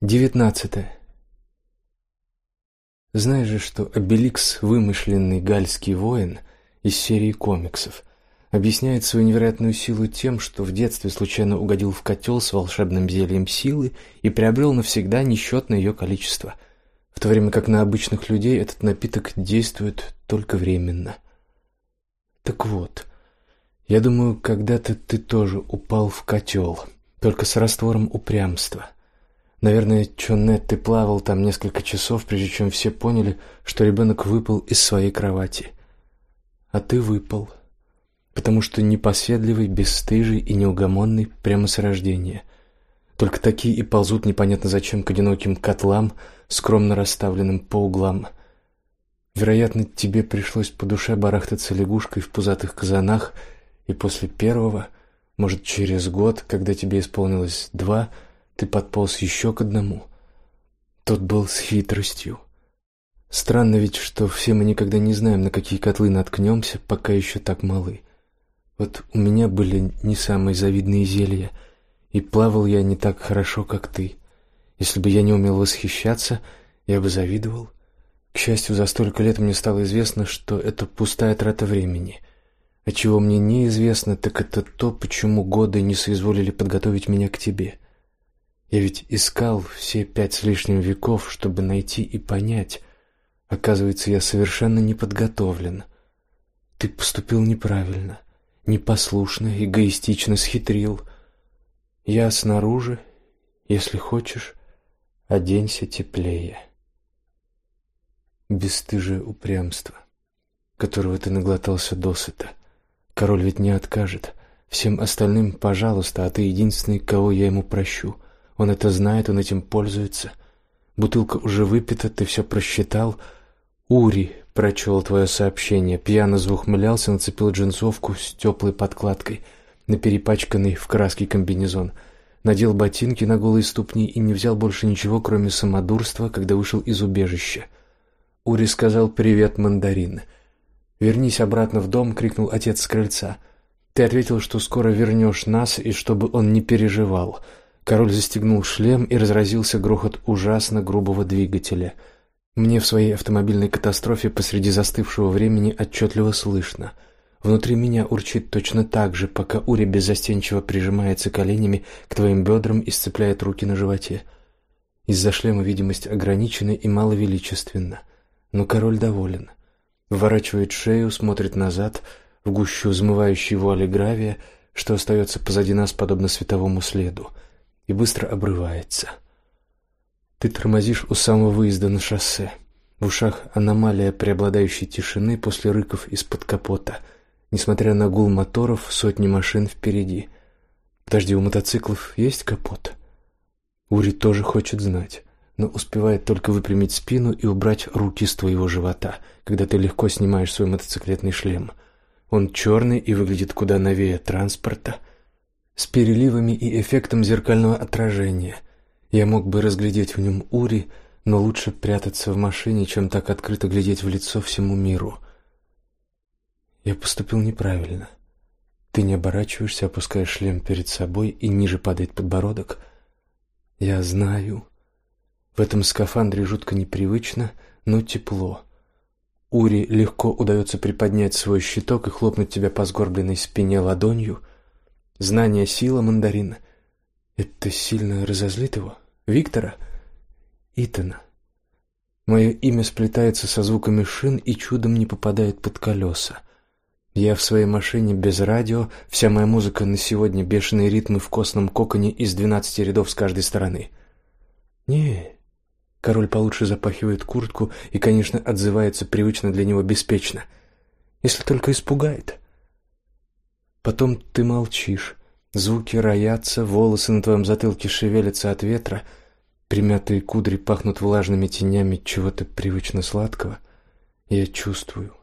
Девятнадцатое. Знаешь же, что Обеликс, вымышленный гальский воин из серии комиксов, объясняет свою невероятную силу тем, что в детстве случайно угодил в котел с волшебным зельем силы и приобрел навсегда несчетное ее количество, в то время как на обычных людей этот напиток действует только временно. Так вот, я думаю, когда-то ты тоже упал в котел, только с раствором упрямства. Наверное, Чоннет, ты плавал там несколько часов, прежде чем все поняли, что ребенок выпал из своей кровати. А ты выпал, потому что непоседливый, бесстыжий и неугомонный прямо с рождения. Только такие и ползут непонятно зачем к одиноким котлам, скромно расставленным по углам. Вероятно, тебе пришлось по душе барахтаться лягушкой в пузатых казанах, и после первого, может, через год, когда тебе исполнилось два, ты подполз еще к одному. Тот был с хитростью. Странно ведь, что все мы никогда не знаем, на какие котлы наткнемся, пока еще так малы. Вот у меня были не самые завидные зелья, и плавал я не так хорошо, как ты. Если бы я не умел восхищаться, я бы завидовал. К счастью, за столько лет мне стало известно, что это пустая трата времени. А чего мне неизвестно, так это то, почему годы не соизволили подготовить меня к тебе. Я ведь искал все пять с лишним веков, чтобы найти и понять. Оказывается, я совершенно не подготовлен. Ты поступил неправильно, непослушно, эгоистично схитрил. Я снаружи, если хочешь, оденься теплее. Бесстыжее упрямство, которого ты наглотался досыта. Король ведь не откажет. Всем остальным, пожалуйста, а ты единственный, кого я ему прощу. Он это знает, он этим пользуется. Бутылка уже выпита, ты все просчитал. Ури прочел твое сообщение, пьяно заухмылялся, нацепил джинсовку с теплой подкладкой на перепачканный в краске комбинезон, надел ботинки на голые ступни и не взял больше ничего, кроме самодурства, когда вышел из убежища. Ури сказал привет, мандарин. Вернись обратно в дом, крикнул отец с крыльца. Ты ответил, что скоро вернешь нас и чтобы он не переживал. Король застегнул шлем и разразился грохот ужасно грубого двигателя. Мне в своей автомобильной катастрофе посреди застывшего времени отчетливо слышно. Внутри меня урчит точно так же, пока Ури беззастенчиво прижимается коленями к твоим бедрам и сцепляет руки на животе. Из-за шлема видимость ограничена и маловеличественна, но король доволен. Вворачивает шею, смотрит назад в гущу взмывающей вуали гравия, что остается позади нас подобно световому следу и быстро обрывается. Ты тормозишь у самого выезда на шоссе. В ушах аномалия преобладающей тишины после рыков из-под капота. Несмотря на гул моторов, сотни машин впереди. Подожди, у мотоциклов есть капот? Ури тоже хочет знать, но успевает только выпрямить спину и убрать руки с твоего живота, когда ты легко снимаешь свой мотоциклетный шлем. Он черный и выглядит куда новее транспорта с переливами и эффектом зеркального отражения. Я мог бы разглядеть в нем Ури, но лучше прятаться в машине, чем так открыто глядеть в лицо всему миру. Я поступил неправильно. Ты не оборачиваешься, опускаешь шлем перед собой, и ниже падает подбородок. Я знаю. В этом скафандре жутко непривычно, но тепло. Ури легко удается приподнять свой щиток и хлопнуть тебя по сгорбленной спине ладонью — Знание сила мандарина. Это сильно разозлит его. Виктора, Итана. Мое имя сплетается со звуками шин и чудом не попадает под колеса. Я в своей машине без радио, вся моя музыка на сегодня бешеные ритмы в костном коконе из двенадцати рядов с каждой стороны. Не. Король получше запахивает куртку и, конечно, отзывается привычно для него беспечно. Если только испугает. Потом ты молчишь. Звуки роятся, волосы на твоем затылке шевелятся от ветра, примятые кудри пахнут влажными тенями чего-то привычно сладкого. Я чувствую.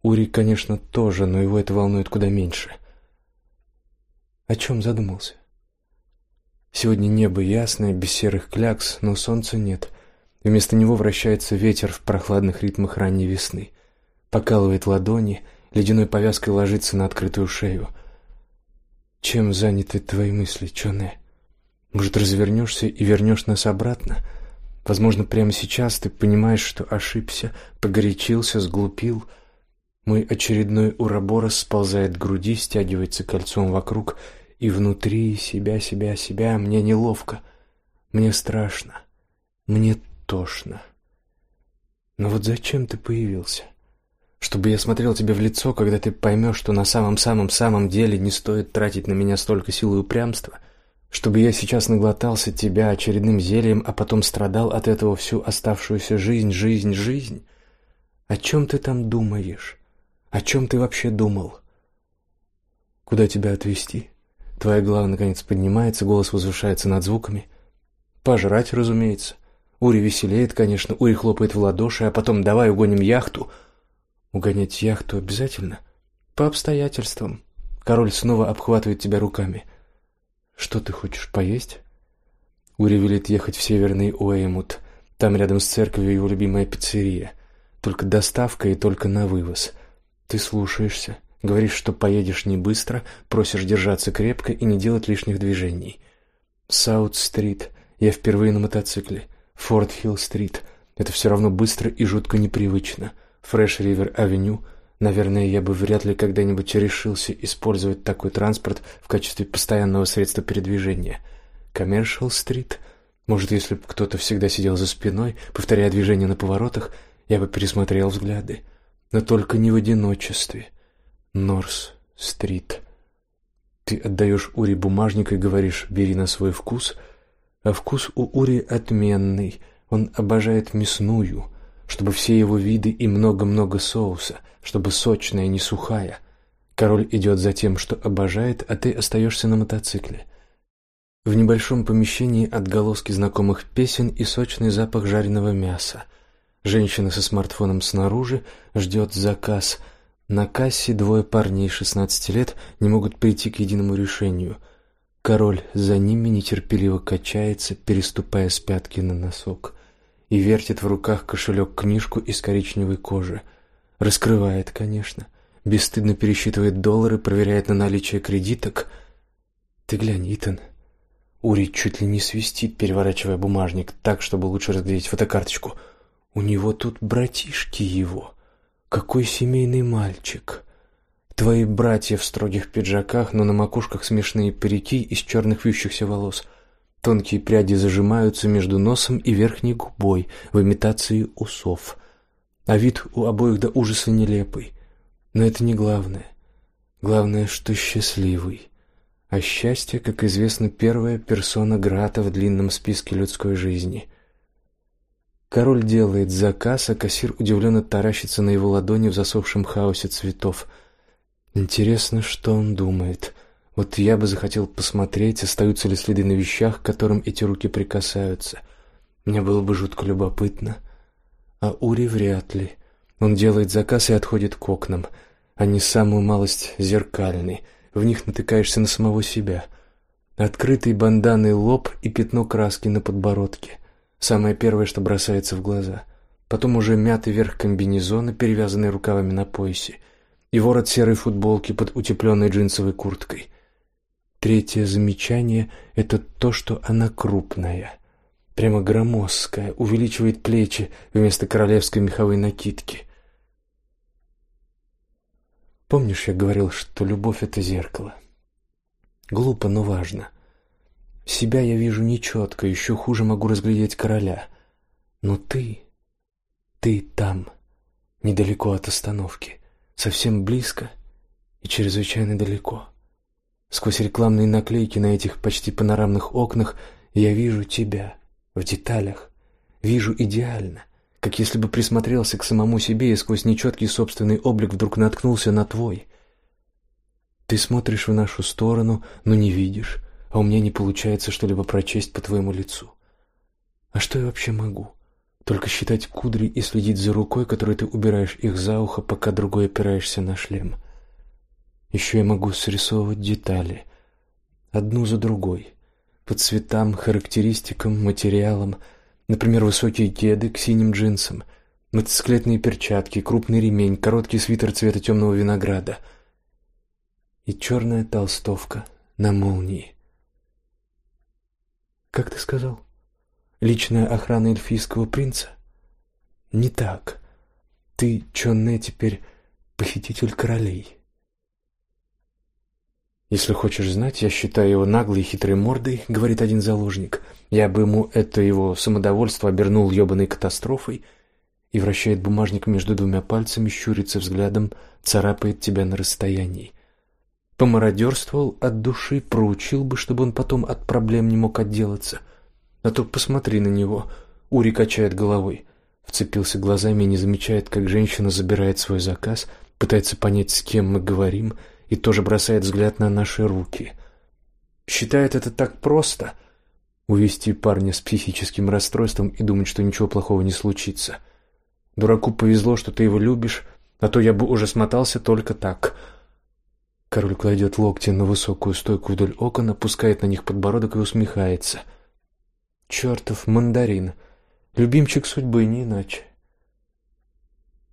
Ури, конечно, тоже, но его это волнует куда меньше. О чем задумался? Сегодня небо ясное, без серых клякс, но солнца нет. Вместо него вращается ветер в прохладных ритмах ранней весны, покалывает ладони, ледяной повязкой ложится на открытую шею. Чем заняты твои мысли, Чоне? Может, развернешься и вернешь нас обратно? Возможно, прямо сейчас ты понимаешь, что ошибся, погорячился, сглупил. Мой очередной уроборос сползает к груди, стягивается кольцом вокруг, и внутри себя, себя, себя мне неловко, мне страшно, мне тошно. Но вот зачем ты появился? Чтобы я смотрел тебе в лицо, когда ты поймешь, что на самом-самом-самом деле не стоит тратить на меня столько сил и упрямства? Чтобы я сейчас наглотался тебя очередным зельем, а потом страдал от этого всю оставшуюся жизнь, жизнь, жизнь? О чем ты там думаешь? О чем ты вообще думал? Куда тебя отвезти? Твоя голова наконец поднимается, голос возвышается над звуками. Пожрать, разумеется. Ури веселеет, конечно, Ури хлопает в ладоши, а потом давай угоним яхту. Угонять яхту обязательно? По обстоятельствам. Король снова обхватывает тебя руками. Что ты хочешь поесть? Ури велит ехать в северный Уэймут. Там рядом с церковью его любимая пиццерия. Только доставка и только на вывоз. Ты слушаешься, говоришь, что поедешь не быстро, просишь держаться крепко и не делать лишних движений. Саут-стрит. Я впервые на мотоцикле. Форт-Хилл-стрит. Это все равно быстро и жутко непривычно. Фреш-Ривер-авеню. Наверное, я бы вряд ли когда-нибудь решился использовать такой транспорт в качестве постоянного средства передвижения. Коммершал-стрит. Может, если бы кто-то всегда сидел за спиной, повторяя движения на поворотах, я бы пересмотрел взгляды. Но только не в одиночестве. Норс-стрит. Ты отдаешь Ури бумажник и говоришь «бери на свой вкус», а вкус у Ури отменный. Он обожает мясную, чтобы все его виды и много-много соуса, чтобы сочная, не сухая. Король идет за тем, что обожает, а ты остаешься на мотоцикле. В небольшом помещении отголоски знакомых песен и сочный запах жареного мяса. Женщина со смартфоном снаружи ждет заказ. На кассе двое парней 16 лет не могут прийти к единому решению. Король за ними нетерпеливо качается, переступая с пятки на носок и вертит в руках кошелек-книжку из коричневой кожи. Раскрывает, конечно, бесстыдно пересчитывает доллары, проверяет на наличие кредиток. Ты глянь, Итан. Ури чуть ли не свистит, переворачивая бумажник так, чтобы лучше разглядеть фотокарточку. У него тут братишки его. Какой семейный мальчик. Твои братья в строгих пиджаках, но на макушках смешные парики из черных вьющихся волос. Тонкие пряди зажимаются между носом и верхней губой в имитации усов. А вид у обоих до ужаса нелепый. Но это не главное. Главное, что счастливый. А счастье, как известно, первая персона грата в длинном списке людской жизни. Король делает заказ, а кассир удивленно таращится на его ладони в засохшем хаосе цветов. Интересно, что он думает. Вот я бы захотел посмотреть, остаются ли следы на вещах, к которым эти руки прикасаются. Мне было бы жутко любопытно. А Ури вряд ли. Он делает заказ и отходит к окнам. Они самую малость зеркальны. В них натыкаешься на самого себя. Открытый банданой лоб и пятно краски на подбородке. Самое первое, что бросается в глаза. Потом уже мятый верх комбинезона, перевязанный рукавами на поясе, и ворот серой футболки под утепленной джинсовой курткой. Третье замечание — это то, что она крупная, прямо громоздкая, увеличивает плечи вместо королевской меховой накидки. Помнишь, я говорил, что любовь — это зеркало? Глупо, но важно. Себя я вижу нечетко, еще хуже могу разглядеть короля. Но ты, ты там, недалеко от остановки, совсем близко и чрезвычайно далеко. Сквозь рекламные наклейки на этих почти панорамных окнах я вижу тебя в деталях, вижу идеально, как если бы присмотрелся к самому себе и сквозь нечеткий собственный облик вдруг наткнулся на твой. Ты смотришь в нашу сторону, но не видишь, а у меня не получается что-либо прочесть по твоему лицу. А что я вообще могу? Только считать кудри и следить за рукой, которой ты убираешь их за ухо, пока другой опираешься на шлем. Еще я могу срисовывать детали, одну за другой, по цветам, характеристикам, материалам. Например, высокие кеды к синим джинсам, мотоциклетные перчатки, крупный ремень, короткий свитер цвета темного винограда и черная толстовка на молнии. Как ты сказал? Личная охрана эльфийского принца? Не так. Ты, Чонне, теперь похититель королей. Если хочешь знать, я считаю его наглой и хитрой мордой, говорит один заложник. Я бы ему это его самодовольство обернул ёбаной катастрофой и вращает бумажник между двумя пальцами, щурится взглядом, царапает тебя на расстоянии. Помародерствовал от души, проучил бы, чтобы он потом от проблем не мог отделаться. А то посмотри на него. Ури качает головой, вцепился глазами и не замечает, как женщина забирает свой заказ, пытается понять, с кем мы говорим, и тоже бросает взгляд на наши руки. Считает это так просто увести парня с психическим расстройством и думать, что ничего плохого не случится. Дураку повезло, что ты его любишь, а то я бы уже смотался только так. Король кладет локти на высокую стойку вдоль окон, опускает на них подбородок и усмехается. Чертов мандарин, любимчик судьбы не иначе.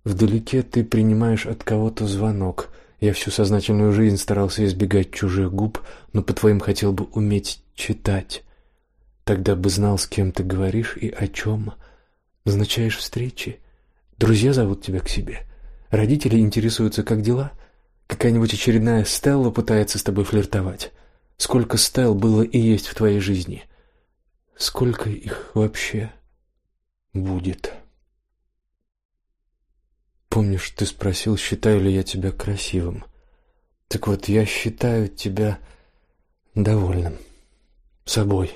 Вдалеке ты принимаешь от кого-то звонок. Я всю сознательную жизнь старался избегать чужих губ, но по твоим хотел бы уметь читать. Тогда бы знал, с кем ты говоришь и о чем. Назначаешь встречи. Друзья зовут тебя к себе. Родители интересуются, как дела. Какая-нибудь очередная Стелла пытается с тобой флиртовать. Сколько Стелл было и есть в твоей жизни? Сколько их вообще будет? Помнишь, ты спросил, считаю ли я тебя красивым? Так вот, я считаю тебя довольным собой,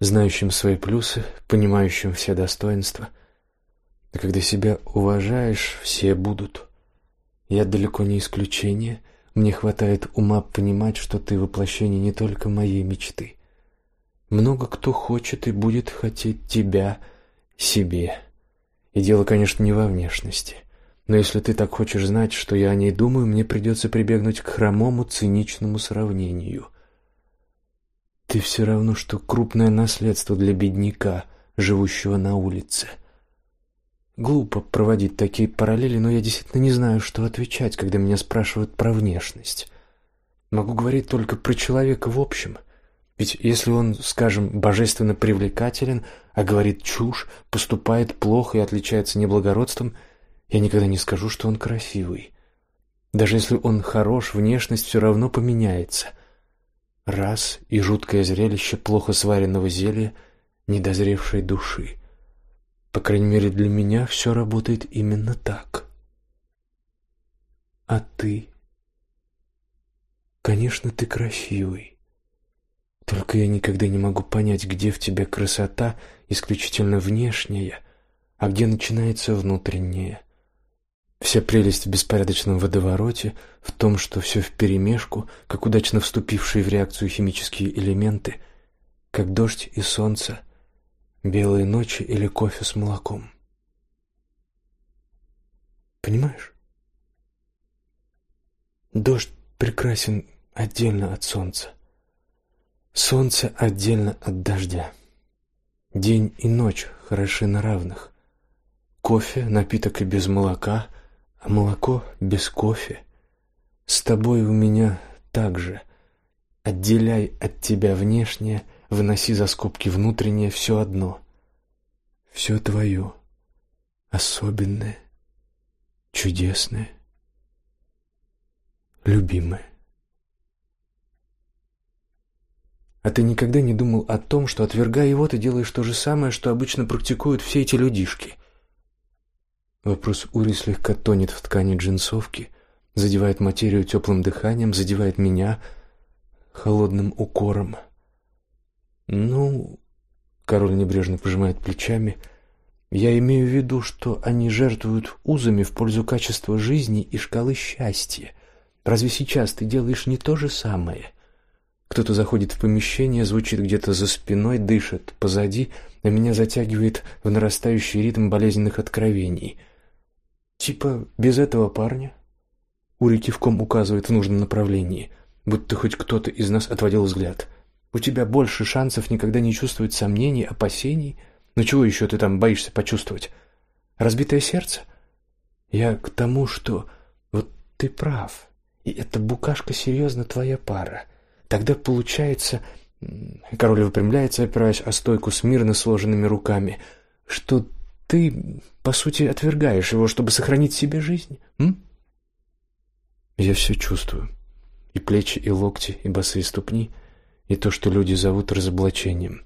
знающим свои плюсы, понимающим все достоинства. А когда себя уважаешь, все будут. Я далеко не исключение. Мне хватает ума понимать, что ты воплощение не только моей мечты. Много кто хочет и будет хотеть тебя себе. И дело, конечно, не во внешности. Но если ты так хочешь знать, что я о ней думаю, мне придется прибегнуть к хромому циничному сравнению. Ты все равно что крупное наследство для бедняка, живущего на улице. Глупо проводить такие параллели, но я действительно не знаю, что отвечать, когда меня спрашивают про внешность. Могу говорить только про человека в общем. Ведь если он, скажем, божественно привлекателен, а говорит чушь, поступает плохо и отличается неблагородством, я никогда не скажу, что он красивый. Даже если он хорош, внешность все равно поменяется. Раз и жуткое зрелище плохо сваренного зелья недозревшей души. По крайней мере, для меня все работает именно так. А ты? Конечно, ты красивый. Только я никогда не могу понять, где в тебе красота исключительно внешняя, а где начинается внутренняя. Вся прелесть в беспорядочном водовороте, в том, что все вперемешку, как удачно вступившие в реакцию химические элементы, как дождь и солнце, белые ночи или кофе с молоком. Понимаешь? Дождь прекрасен отдельно от солнца. Солнце отдельно от дождя. День и ночь хороши на равных. Кофе напиток и без молока, а молоко без кофе. С тобой у меня так же. Отделяй от тебя внешнее, выноси за скобки внутреннее все одно. Все твое, особенное, чудесное, любимое. А ты никогда не думал о том, что отвергая его, ты делаешь то же самое, что обычно практикуют все эти людишки? Вопрос Ури слегка тонет в ткани джинсовки, задевает материю теплым дыханием, задевает меня холодным укором. Ну, король небрежно пожимает плечами. Я имею в виду, что они жертвуют узами в пользу качества жизни и шкалы счастья. Разве сейчас ты делаешь не то же самое? Кто-то заходит в помещение, звучит где-то за спиной, дышит позади, а меня затягивает в нарастающий ритм болезненных откровений. Типа без этого парня? Ури кивком указывает в нужном направлении, будто хоть кто-то из нас отводил взгляд. У тебя больше шансов никогда не чувствовать сомнений, опасений. Ну чего еще ты там боишься почувствовать? Разбитое сердце? Я к тому, что вот ты прав, и эта букашка серьезно твоя пара. Тогда получается, Король выпрямляется, опираясь о стойку с мирно сложенными руками. Что ты, по сути, отвергаешь его, чтобы сохранить себе жизнь? М? Я все чувствую. И плечи, и локти, и босые ступни, и то, что люди зовут разоблачением.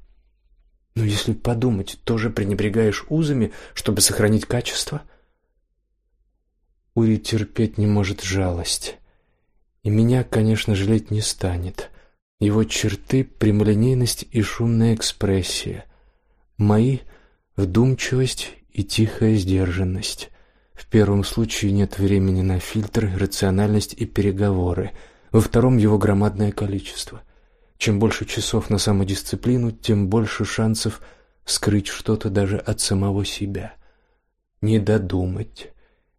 Но если подумать, тоже пренебрегаешь узами, чтобы сохранить качество? Ури терпеть не может жалость. И меня, конечно, жалеть не станет. Его черты — прямолинейность и шумная экспрессия. Мои — вдумчивость и тихая сдержанность. В первом случае нет времени на фильтры, рациональность и переговоры. Во втором его громадное количество. Чем больше часов на самодисциплину, тем больше шансов скрыть что-то даже от самого себя. Не додумать,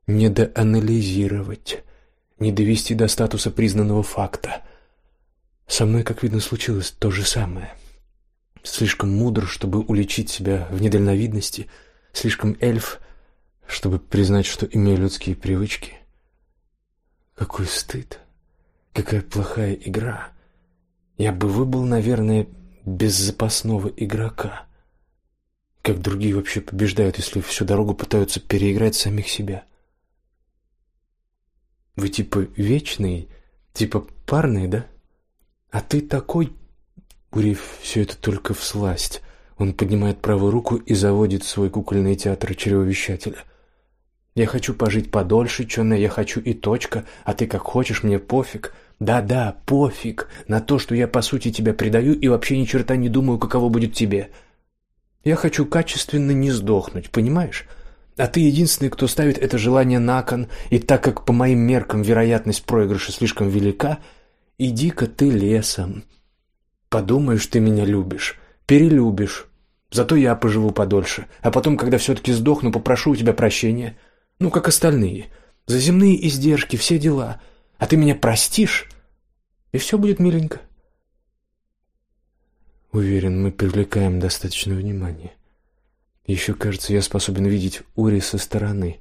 не доанализировать, не довести до статуса признанного факта. Со мной, как видно, случилось то же самое. Слишком мудр, чтобы уличить себя в недальновидности, слишком эльф, чтобы признать, что имею людские привычки. Какой стыд! Какая плохая игра! Я бы выбыл, наверное, без запасного игрока. Как другие вообще побеждают, если всю дорогу пытаются переиграть самих себя? Вы типа вечный, типа парный, да? А ты такой... Урив все это только в сласть. Он поднимает правую руку и заводит свой кукольный театр чревовещателя. Я хочу пожить подольше, чёрная, я хочу и точка, а ты как хочешь, мне пофиг. Да-да, пофиг на то, что я по сути тебя предаю и вообще ни черта не думаю, каково будет тебе. Я хочу качественно не сдохнуть, понимаешь? А ты единственный, кто ставит это желание на кон, и так как по моим меркам вероятность проигрыша слишком велика, иди-ка ты лесом. Подумаешь, ты меня любишь, перелюбишь. Зато я поживу подольше, а потом, когда все таки сдохну, попрошу у тебя прощения. Ну, как остальные. За земные издержки, все дела. А ты меня простишь, и все будет миленько. Уверен, мы привлекаем достаточно внимания. Еще, кажется, я способен видеть Ури со стороны.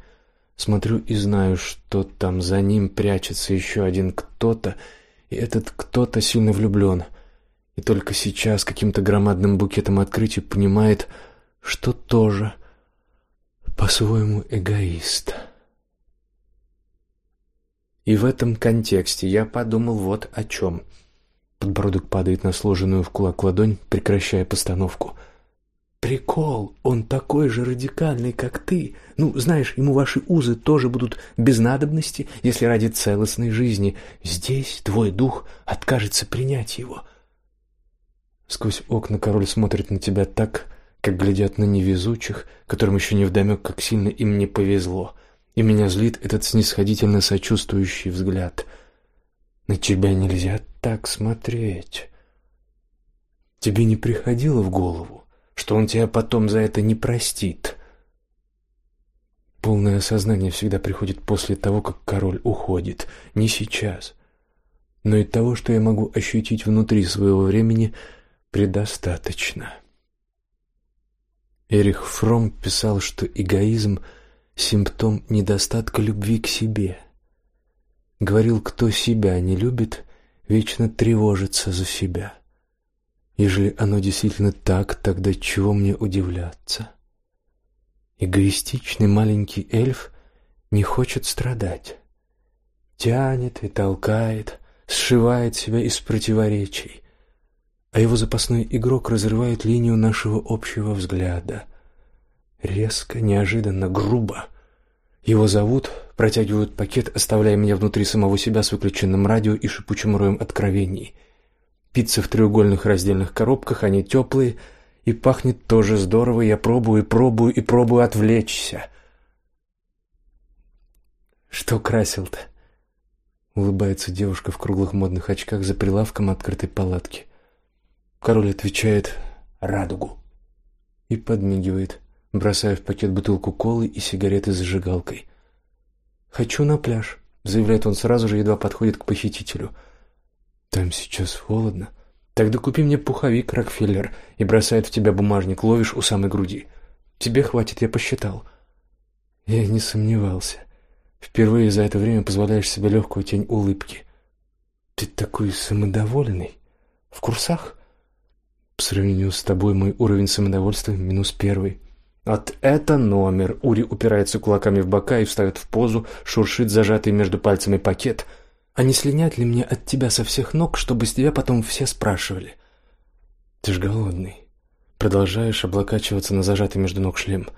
Смотрю и знаю, что там за ним прячется еще один кто-то, и этот кто-то сильно влюблен. И только сейчас каким-то громадным букетом открытий понимает, что тоже по-своему эгоист. И в этом контексте я подумал вот о чем. Подбородок падает на сложенную в кулак ладонь, прекращая постановку. Прикол, он такой же радикальный, как ты. Ну, знаешь, ему ваши узы тоже будут без надобности, если ради целостной жизни здесь твой дух откажется принять его. Сквозь окна король смотрит на тебя так, как глядят на невезучих, которым еще не вдомек, как сильно им не повезло. И меня злит этот снисходительно сочувствующий взгляд. На тебя нельзя так смотреть. Тебе не приходило в голову, что он тебя потом за это не простит? Полное осознание всегда приходит после того, как король уходит, не сейчас. Но и того, что я могу ощутить внутри своего времени, предостаточно. Эрих Фром писал, что эгоизм симптом недостатка любви к себе. Говорил, кто себя не любит, вечно тревожится за себя. Ежели оно действительно так, тогда чего мне удивляться? Эгоистичный маленький эльф не хочет страдать. Тянет и толкает, сшивает себя из противоречий, а его запасной игрок разрывает линию нашего общего взгляда. Резко, неожиданно, грубо. Его зовут, протягивают пакет, оставляя меня внутри самого себя с выключенным радио и шипучим роем откровений. Пицца в треугольных раздельных коробках, они теплые, и пахнет тоже здорово. Я пробую и пробую и пробую отвлечься. Что красил-то? Улыбается девушка в круглых модных очках за прилавком открытой палатки. Король отвечает радугу и подмигивает, бросая в пакет бутылку колы и сигареты с зажигалкой. Хочу на пляж, заявляет он сразу же, едва подходит к похитителю. Там сейчас холодно. Тогда купи мне пуховик, Рокфеллер, и бросает в тебя бумажник, ловишь у самой груди. Тебе хватит, я посчитал. Я не сомневался. Впервые за это время позволяешь себе легкую тень улыбки. Ты такой самодовольный. В курсах? По сравнению с тобой мой уровень самодовольства минус первый. От это номер. Ури упирается кулаками в бока и встает в позу, шуршит зажатый между пальцами пакет. А не слинять ли мне от тебя со всех ног, чтобы с тебя потом все спрашивали? Ты ж голодный. Продолжаешь облокачиваться на зажатый между ног шлем.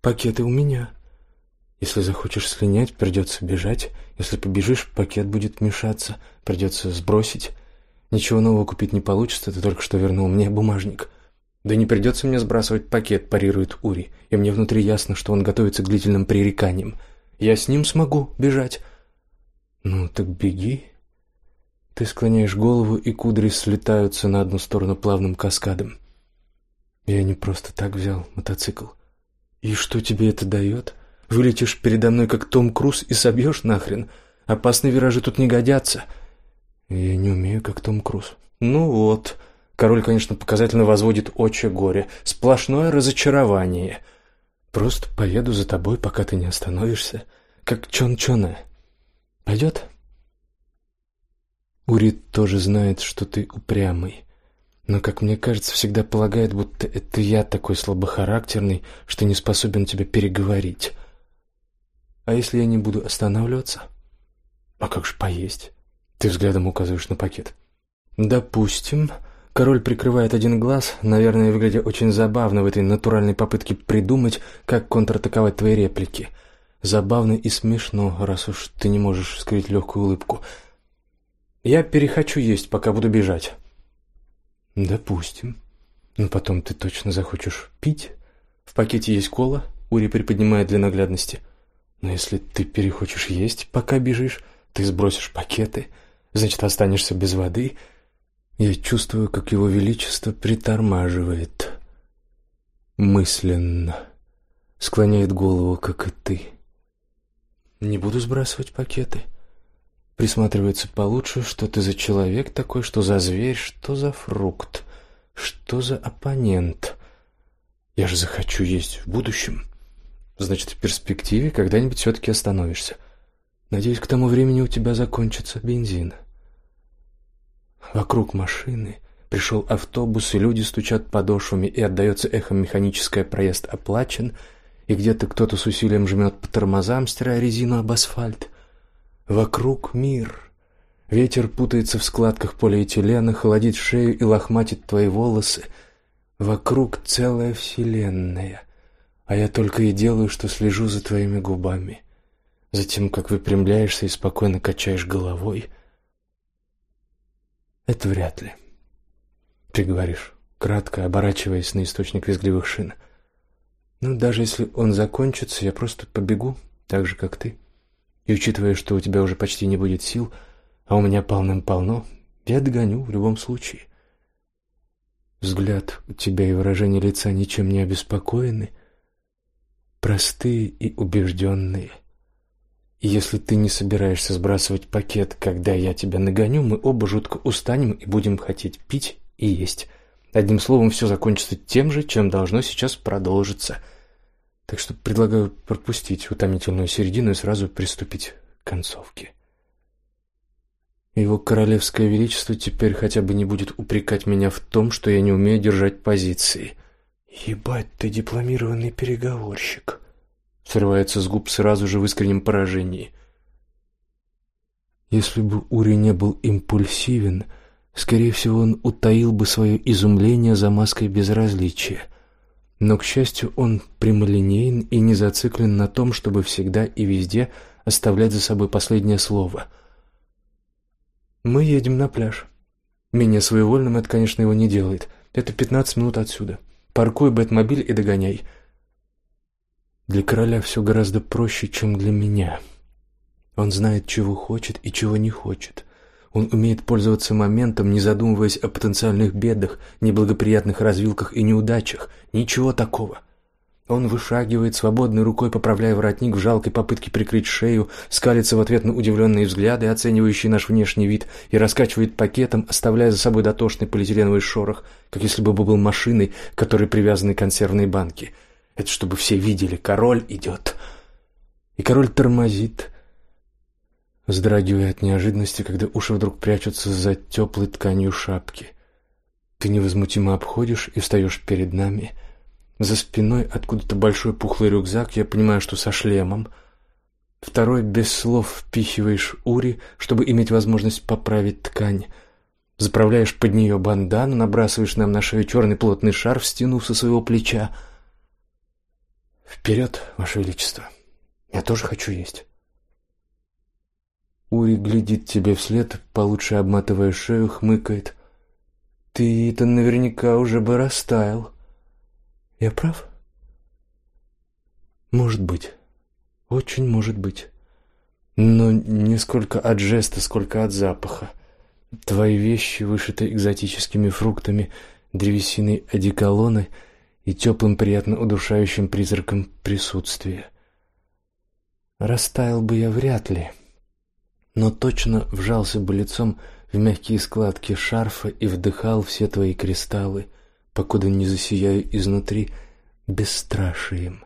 Пакеты у меня. Если захочешь слинять, придется бежать. Если побежишь, пакет будет мешаться, придется сбросить. Ничего нового купить не получится, ты только что вернул мне бумажник. Да не придется мне сбрасывать пакет, парирует Ури, и мне внутри ясно, что он готовится к длительным пререканиям. Я с ним смогу бежать. Ну, так беги. Ты склоняешь голову, и кудри слетаются на одну сторону плавным каскадом. Я не просто так взял мотоцикл. И что тебе это дает? Вылетишь передо мной, как Том Круз, и собьешь нахрен? Опасные виражи тут не годятся. Я не умею, как Том Круз. Ну вот. Король, конечно, показательно возводит очи горе. Сплошное разочарование. Просто поеду за тобой, пока ты не остановишься. Как Чон-Чоне. Пойдет? Урит тоже знает, что ты упрямый. Но, как мне кажется, всегда полагает, будто это я такой слабохарактерный, что не способен тебя переговорить. А если я не буду останавливаться? А как же поесть? Ты взглядом указываешь на пакет. Допустим, король прикрывает один глаз, наверное, выглядя очень забавно в этой натуральной попытке придумать, как контратаковать твои реплики. Забавно и смешно, раз уж ты не можешь скрыть легкую улыбку. Я перехочу есть, пока буду бежать. Допустим. Но потом ты точно захочешь пить? В пакете есть кола, Ури приподнимает для наглядности. Но если ты перехочешь есть, пока бежишь, ты сбросишь пакеты, значит, останешься без воды. Я чувствую, как его величество притормаживает. Мысленно. Склоняет голову, как и ты. Не буду сбрасывать пакеты. Присматривается получше, что ты за человек такой, что за зверь, что за фрукт, что за оппонент. Я же захочу есть в будущем. Значит, в перспективе когда-нибудь все-таки остановишься. Надеюсь, к тому времени у тебя закончится бензин. Вокруг машины пришел автобус, и люди стучат подошвами, и отдается эхом механическое проезд оплачен, и где-то кто-то с усилием жмет по тормозам, стирая резину об асфальт. Вокруг мир. Ветер путается в складках полиэтилена, холодит шею и лохматит твои волосы. Вокруг целая вселенная — а я только и делаю, что слежу за твоими губами, затем как выпрямляешься и спокойно качаешь головой. Это вряд ли. Ты говоришь, кратко оборачиваясь на источник визгливых шин. Ну, даже если он закончится, я просто побегу, так же, как ты. И учитывая, что у тебя уже почти не будет сил, а у меня полным-полно, я догоню в любом случае. Взгляд у тебя и выражение лица ничем не обеспокоены — простые и убежденные. И если ты не собираешься сбрасывать пакет, когда я тебя нагоню, мы оба жутко устанем и будем хотеть пить и есть. Одним словом, все закончится тем же, чем должно сейчас продолжиться. Так что предлагаю пропустить утомительную середину и сразу приступить к концовке. Его королевское величество теперь хотя бы не будет упрекать меня в том, что я не умею держать позиции. «Ебать, ты дипломированный переговорщик!» Срывается с губ сразу же в искреннем поражении. Если бы Ури не был импульсивен, скорее всего, он утаил бы свое изумление за маской безразличия. Но, к счастью, он прямолинеен и не зациклен на том, чтобы всегда и везде оставлять за собой последнее слово. «Мы едем на пляж. Менее своевольным это, конечно, его не делает. Это пятнадцать минут отсюда». Паркуй Бэтмобиль и догоняй. Для короля все гораздо проще, чем для меня. Он знает, чего хочет и чего не хочет. Он умеет пользоваться моментом, не задумываясь о потенциальных бедах, неблагоприятных развилках и неудачах. Ничего такого. Он вышагивает свободной рукой, поправляя воротник в жалкой попытке прикрыть шею, скалится в ответ на удивленные взгляды, оценивающие наш внешний вид, и раскачивает пакетом, оставляя за собой дотошный полиэтиленовый шорох, как если бы был машиной, к которой привязаны консервные банки. Это чтобы все видели, король идет. И король тормозит, вздрагивая от неожиданности, когда уши вдруг прячутся за теплой тканью шапки. Ты невозмутимо обходишь и встаешь перед нами. За спиной откуда-то большой пухлый рюкзак, я понимаю, что со шлемом. Второй без слов впихиваешь Ури, чтобы иметь возможность поправить ткань. Заправляешь под нее бандану, набрасываешь нам на шею черный плотный шарф, стянув со своего плеча. Вперед, Ваше Величество. Я тоже хочу есть. Ури глядит тебе вслед, получше обматывая шею, хмыкает. Ты-то наверняка уже бы растаял. Я прав? Может быть. Очень может быть. Но не сколько от жеста, сколько от запаха. Твои вещи вышиты экзотическими фруктами, древесиной одеколона и теплым, приятно удушающим призраком присутствия. Растаял бы я вряд ли, но точно вжался бы лицом в мягкие складки шарфа и вдыхал все твои кристаллы, покуда не засияю изнутри бесстрашием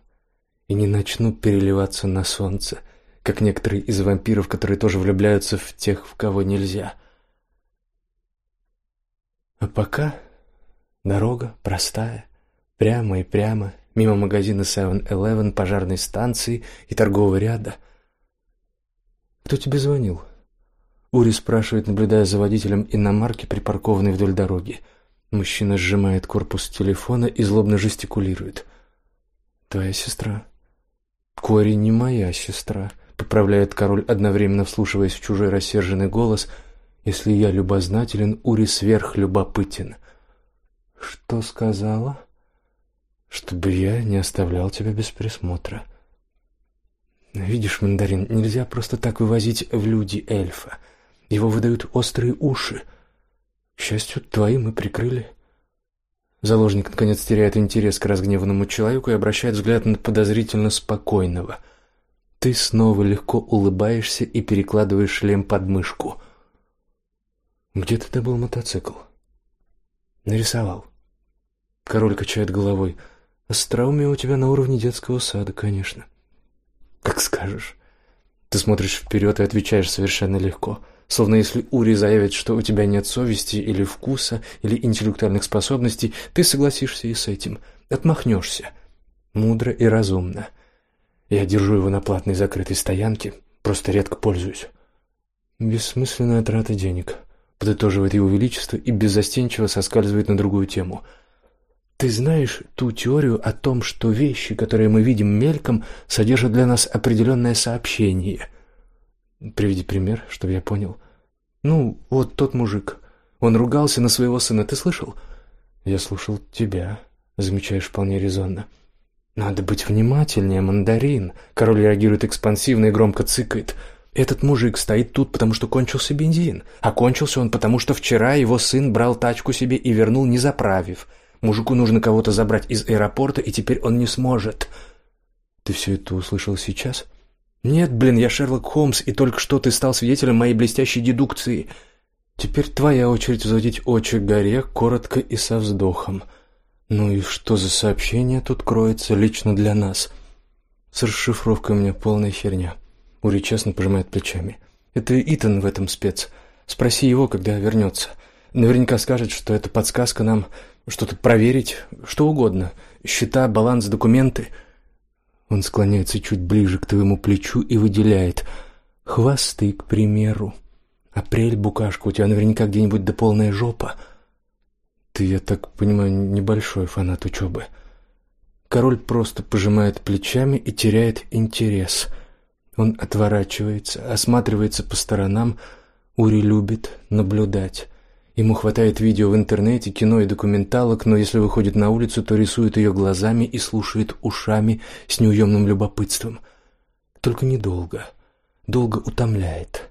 и не начну переливаться на солнце, как некоторые из вампиров, которые тоже влюбляются в тех, в кого нельзя. А пока дорога простая, прямо и прямо, мимо магазина 7-Eleven, пожарной станции и торгового ряда. Кто тебе звонил? Ури спрашивает, наблюдая за водителем иномарки, припаркованной вдоль дороги. Мужчина сжимает корпус телефона и злобно жестикулирует. «Твоя сестра». «Кори не моя сестра», — поправляет король, одновременно вслушиваясь в чужой рассерженный голос. «Если я любознателен, Ури сверхлюбопытен». «Что сказала?» «Чтобы я не оставлял тебя без присмотра». «Видишь, мандарин, нельзя просто так вывозить в люди эльфа. Его выдают острые уши. К счастью, твои мы прикрыли. Заложник наконец теряет интерес к разгневанному человеку и обращает взгляд на подозрительно спокойного. Ты снова легко улыбаешься и перекладываешь шлем под мышку. Где ты добыл мотоцикл? Нарисовал. Король качает головой. Остроумие у тебя на уровне детского сада, конечно. Как скажешь. Ты смотришь вперед и отвечаешь совершенно легко словно если Ури заявит, что у тебя нет совести или вкуса, или интеллектуальных способностей, ты согласишься и с этим, отмахнешься. Мудро и разумно. Я держу его на платной закрытой стоянке, просто редко пользуюсь. Бессмысленная трата денег, подытоживает его величество и беззастенчиво соскальзывает на другую тему. Ты знаешь ту теорию о том, что вещи, которые мы видим мельком, содержат для нас определенное сообщение – Приведи пример, чтобы я понял. Ну, вот тот мужик. Он ругался на своего сына, ты слышал? Я слушал тебя, замечаешь вполне резонно. Надо быть внимательнее, мандарин. Король реагирует экспансивно и громко цыкает. Этот мужик стоит тут, потому что кончился бензин, а кончился он потому, что вчера его сын брал тачку себе и вернул, не заправив. Мужику нужно кого-то забрать из аэропорта, и теперь он не сможет. Ты все это услышал сейчас? — нет, блин, я Шерлок Холмс, и только что ты стал свидетелем моей блестящей дедукции. Теперь твоя очередь взводить очи горе коротко и со вздохом. Ну и что за сообщение тут кроется лично для нас? С расшифровкой у меня полная херня. Ури честно пожимает плечами. Это Итан в этом спец. Спроси его, когда вернется. Наверняка скажет, что это подсказка нам что-то проверить, что угодно. Счета, баланс, документы — он склоняется чуть ближе к твоему плечу и выделяет хвосты, к примеру. Апрель, букашка, у тебя наверняка где-нибудь до полная жопа. Ты, я так понимаю, небольшой фанат учебы. Король просто пожимает плечами и теряет интерес. Он отворачивается, осматривается по сторонам. Ури любит наблюдать. Ему хватает видео в интернете, кино и документалок, но если выходит на улицу, то рисует ее глазами и слушает ушами с неуемным любопытством. Только недолго. Долго утомляет.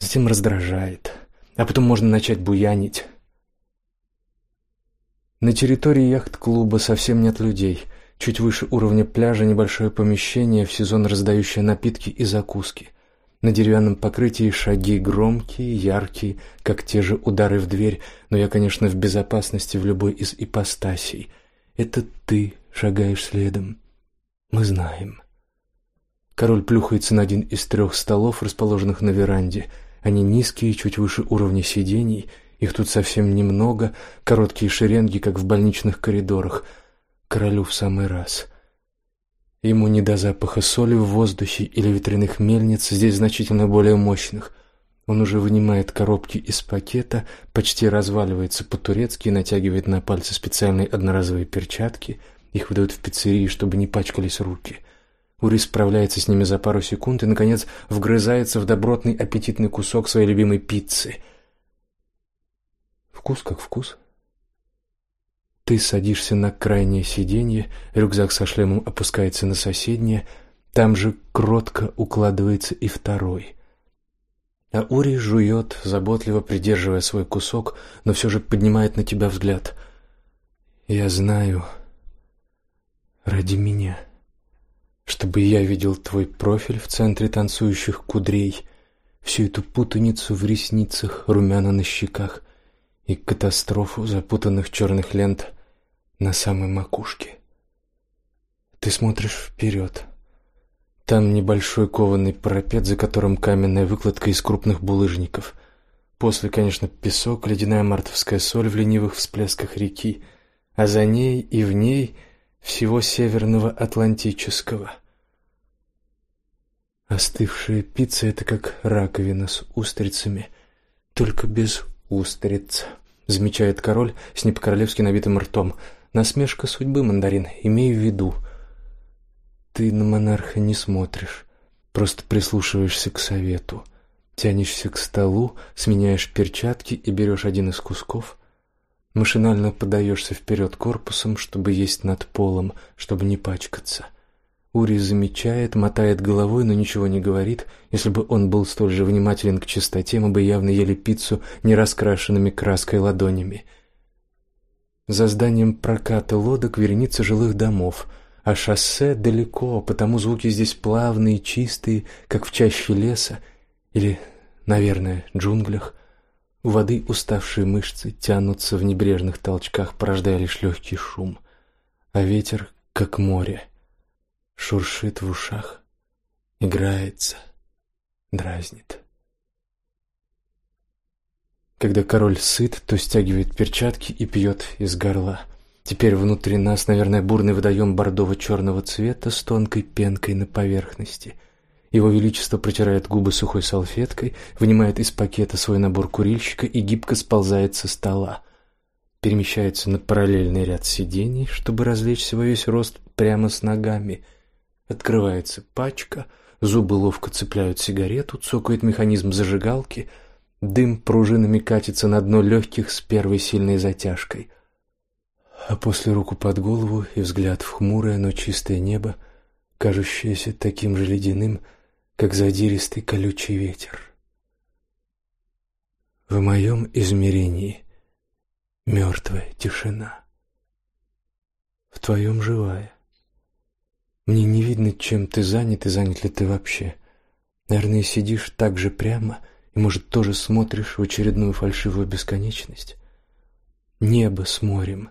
Затем раздражает. А потом можно начать буянить. На территории яхт-клуба совсем нет людей. Чуть выше уровня пляжа небольшое помещение, в сезон раздающее напитки и закуски. На деревянном покрытии шаги громкие, яркие, как те же удары в дверь, но я, конечно, в безопасности в любой из ипостасей. Это ты шагаешь следом. Мы знаем. Король плюхается на один из трех столов, расположенных на веранде. Они низкие, чуть выше уровня сидений, Их тут совсем немного, короткие шеренги, как в больничных коридорах. Королю в самый раз. Ему не до запаха соли в воздухе или ветряных мельниц, здесь значительно более мощных. Он уже вынимает коробки из пакета, почти разваливается по-турецки и натягивает на пальцы специальные одноразовые перчатки. Их выдают в пиццерии, чтобы не пачкались руки. Ури справляется с ними за пару секунд и, наконец, вгрызается в добротный аппетитный кусок своей любимой пиццы. Вкус как вкус. Ты садишься на крайнее сиденье, рюкзак со шлемом опускается на соседнее, там же кротко укладывается и второй. А Ури жует, заботливо придерживая свой кусок, но все же поднимает на тебя взгляд. Я знаю, ради меня, чтобы я видел твой профиль в центре танцующих кудрей, всю эту путаницу в ресницах, румяна на щеках и катастрофу запутанных черных лент на самой макушке. Ты смотришь вперед. Там небольшой кованый парапет, за которым каменная выкладка из крупных булыжников. После, конечно, песок, ледяная мартовская соль в ленивых всплесках реки, а за ней и в ней всего северного Атлантического. Остывшая пицца это как раковина с устрицами, только без устриц, замечает король с непокоролевски набитым ртом. Насмешка судьбы, мандарин, имей в виду. Ты на монарха не смотришь, просто прислушиваешься к совету. Тянешься к столу, сменяешь перчатки и берешь один из кусков. Машинально подаешься вперед корпусом, чтобы есть над полом, чтобы не пачкаться. Ури замечает, мотает головой, но ничего не говорит. Если бы он был столь же внимателен к чистоте, мы бы явно ели пиццу не раскрашенными краской ладонями. За зданием проката лодок вереница жилых домов, а шоссе далеко, потому звуки здесь плавные, чистые, как в чаще леса или, наверное, джунглях. У воды уставшие мышцы тянутся в небрежных толчках, порождая лишь легкий шум, а ветер, как море, шуршит в ушах, играется, дразнит. Когда король сыт, то стягивает перчатки и пьет из горла. Теперь внутри нас, наверное, бурный водоем бордово-черного цвета с тонкой пенкой на поверхности. Его величество протирает губы сухой салфеткой, вынимает из пакета свой набор курильщика и гибко сползает со стола. Перемещается на параллельный ряд сидений, чтобы развлечься во весь рост прямо с ногами. Открывается пачка, зубы ловко цепляют сигарету, цокает механизм зажигалки — Дым пружинами катится на дно легких с первой сильной затяжкой. А после руку под голову и взгляд в хмурое, но чистое небо, кажущееся таким же ледяным, как задиристый колючий ветер. В моем измерении мертвая тишина. В твоем живая. Мне не видно, чем ты занят и занят ли ты вообще. Наверное, сидишь так же прямо — может, тоже смотришь в очередную фальшивую бесконечность? Небо с морем,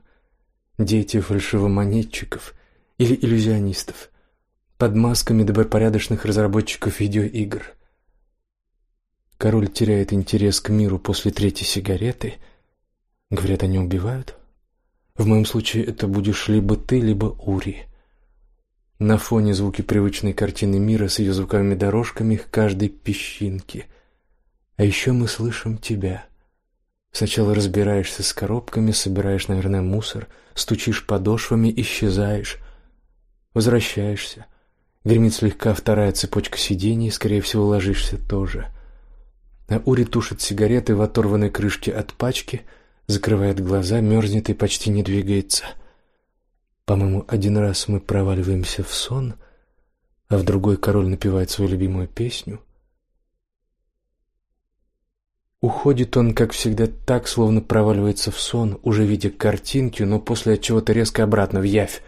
дети фальшивомонетчиков или иллюзионистов, под масками добропорядочных разработчиков видеоигр. Король теряет интерес к миру после третьей сигареты. Говорят, они убивают. В моем случае это будешь либо ты, либо Ури. На фоне звуки привычной картины мира с ее звуковыми дорожками к каждой песчинке — а еще мы слышим тебя. Сначала разбираешься с коробками, собираешь, наверное, мусор, стучишь подошвами, исчезаешь, возвращаешься. Гремит слегка вторая цепочка сидений, скорее всего, ложишься тоже. А Ури тушит сигареты в оторванной крышке от пачки, закрывает глаза, мерзнет и почти не двигается. По-моему, один раз мы проваливаемся в сон, а в другой король напевает свою любимую песню. Уходит он, как всегда, так, словно проваливается в сон, уже видя картинки, но после от чего-то резко обратно в явь.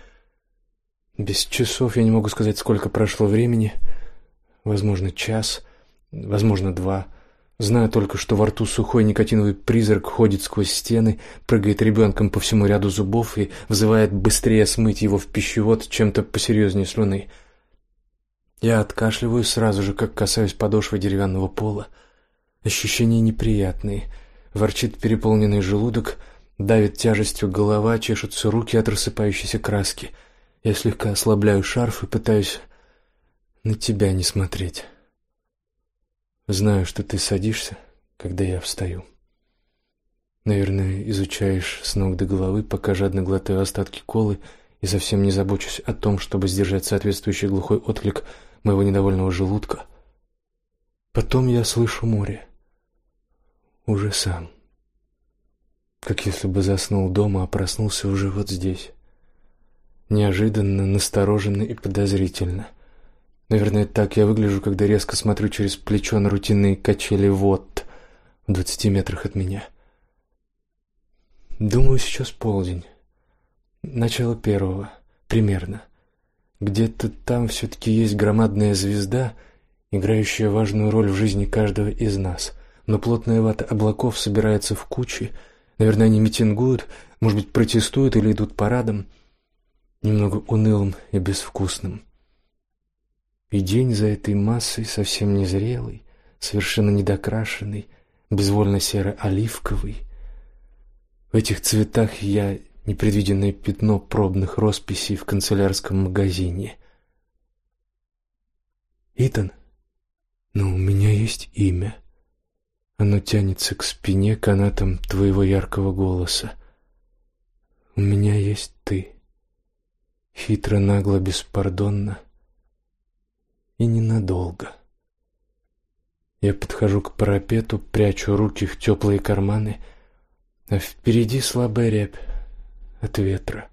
Без часов я не могу сказать, сколько прошло времени. Возможно, час, возможно, два. Знаю только, что во рту сухой никотиновый призрак ходит сквозь стены, прыгает ребенком по всему ряду зубов и вызывает быстрее смыть его в пищевод чем-то посерьезнее слюны. Я откашливаюсь сразу же, как касаюсь подошвы деревянного пола. Ощущения неприятные. ворчит переполненный желудок, давит тяжестью голова, чешутся руки от рассыпающейся краски. Я слегка ослабляю шарф и пытаюсь на тебя не смотреть. Знаю, что ты садишься, когда я встаю. Наверное, изучаешь с ног до головы, пока жадно глотаю остатки колы и совсем не забочусь о том, чтобы сдержать соответствующий глухой отклик моего недовольного желудка. Потом я слышу море. Уже сам. Как если бы заснул дома, а проснулся уже вот здесь. Неожиданно, настороженно и подозрительно. Наверное, так я выгляжу, когда резко смотрю через плечо на рутинные качели вод в двадцати метрах от меня. Думаю, сейчас полдень. Начало первого, примерно. Где-то там все-таки есть громадная звезда, играющая важную роль в жизни каждого из нас. Но плотная вата облаков собирается в кучи. Наверное, они митингуют, может быть, протестуют или идут парадом. Немного унылым и безвкусным. И день за этой массой совсем незрелый, совершенно недокрашенный, безвольно серо-оливковый. В этих цветах я непредвиденное пятно пробных росписей в канцелярском магазине. Итан, но у меня есть имя. Оно тянется к спине канатом твоего яркого голоса. У меня есть ты. Хитро, нагло, беспардонно и ненадолго. Я подхожу к парапету, прячу руки в теплые карманы, а впереди слабая рябь от ветра.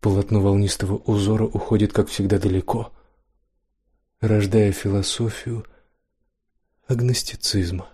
Полотно волнистого узора уходит, как всегда, далеко, рождая философию агностицизма.